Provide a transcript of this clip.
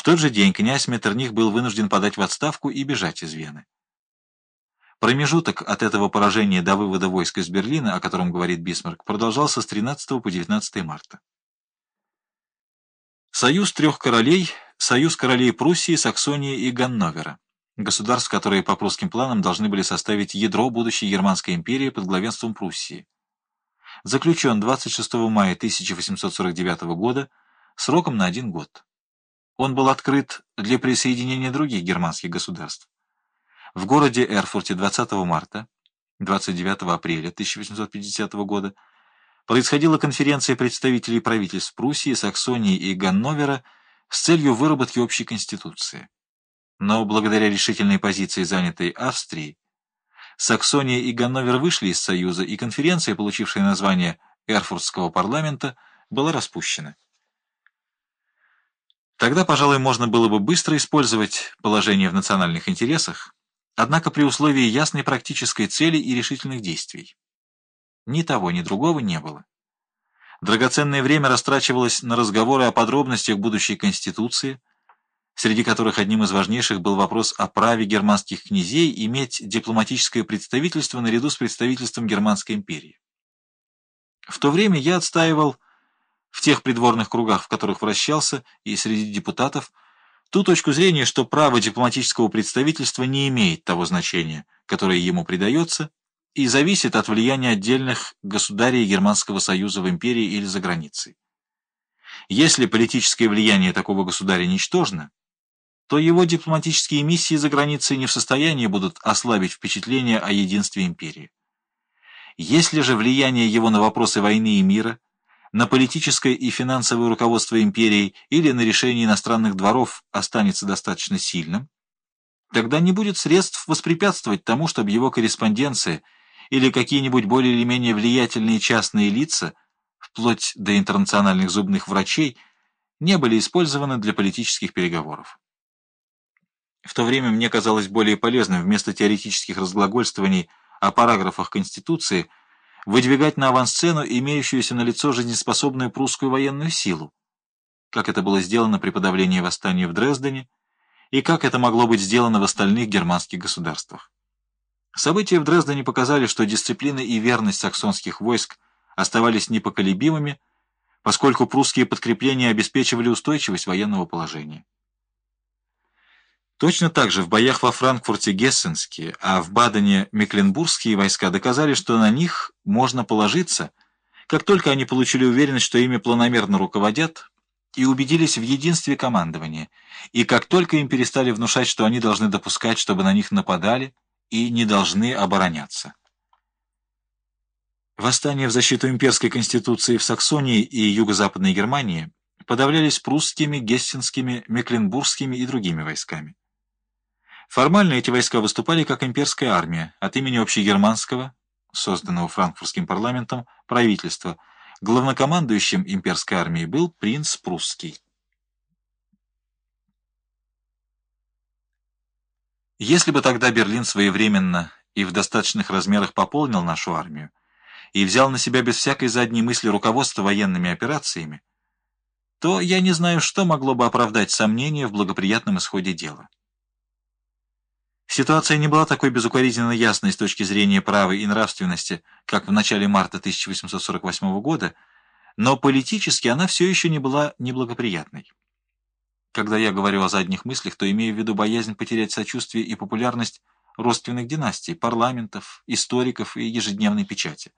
В тот же день князь Меттерних был вынужден подать в отставку и бежать из Вены. Промежуток от этого поражения до вывода войск из Берлина, о котором говорит Бисмарк, продолжался с 13 по 19 марта. Союз трех королей – союз королей Пруссии, Саксонии и Ганновера, государств, которые по прусским планам должны были составить ядро будущей Германской империи под главенством Пруссии. Заключен 26 мая 1849 года сроком на один год. Он был открыт для присоединения других германских государств. В городе Эрфурте 20 марта, 29 апреля 1850 года происходила конференция представителей правительств Пруссии, Саксонии и Ганновера с целью выработки общей конституции. Но благодаря решительной позиции, занятой Австрией, Саксония и Ганновер вышли из Союза, и конференция, получившая название Эрфуртского парламента, была распущена. Тогда, пожалуй, можно было бы быстро использовать положение в национальных интересах, однако при условии ясной практической цели и решительных действий. Ни того, ни другого не было. Драгоценное время растрачивалось на разговоры о подробностях будущей Конституции, среди которых одним из важнейших был вопрос о праве германских князей иметь дипломатическое представительство наряду с представительством Германской империи. В то время я отстаивал в тех придворных кругах, в которых вращался, и среди депутатов, ту точку зрения, что право дипломатического представительства не имеет того значения, которое ему придается, и зависит от влияния отдельных государей Германского союза в империи или за границей. Если политическое влияние такого государя ничтожно, то его дипломатические миссии за границей не в состоянии будут ослабить впечатление о единстве империи. Если же влияние его на вопросы войны и мира – на политическое и финансовое руководство империей или на решение иностранных дворов останется достаточно сильным, тогда не будет средств воспрепятствовать тому, чтобы его корреспонденция или какие-нибудь более или менее влиятельные частные лица, вплоть до интернациональных зубных врачей, не были использованы для политических переговоров. В то время мне казалось более полезным вместо теоретических разглагольствований о параграфах Конституции – выдвигать на авансцену имеющуюся на лицо жизнеспособную прусскую военную силу, как это было сделано при подавлении восстания в Дрездене и как это могло быть сделано в остальных германских государствах. События в Дрездене показали, что дисциплина и верность саксонских войск оставались непоколебимыми, поскольку прусские подкрепления обеспечивали устойчивость военного положения. Точно так же в боях во Франкфурте гессенские, а в Бадене мекленбургские войска доказали, что на них можно положиться, как только они получили уверенность, что ими планомерно руководят, и убедились в единстве командования, и как только им перестали внушать, что они должны допускать, чтобы на них нападали, и не должны обороняться. Восстания в защиту имперской конституции в Саксонии и Юго-Западной Германии подавлялись прусскими, гессенскими, мекленбургскими и другими войсками. Формально эти войска выступали как имперская армия от имени общегерманского, созданного франкфуртским парламентом, правительства. Главнокомандующим имперской армией был принц прусский. Если бы тогда Берлин своевременно и в достаточных размерах пополнил нашу армию и взял на себя без всякой задней мысли руководство военными операциями, то я не знаю, что могло бы оправдать сомнения в благоприятном исходе дела. Ситуация не была такой безукоризненно ясной с точки зрения права и нравственности, как в начале марта 1848 года, но политически она все еще не была неблагоприятной. Когда я говорю о задних мыслях, то имею в виду боязнь потерять сочувствие и популярность родственных династий, парламентов, историков и ежедневной печати.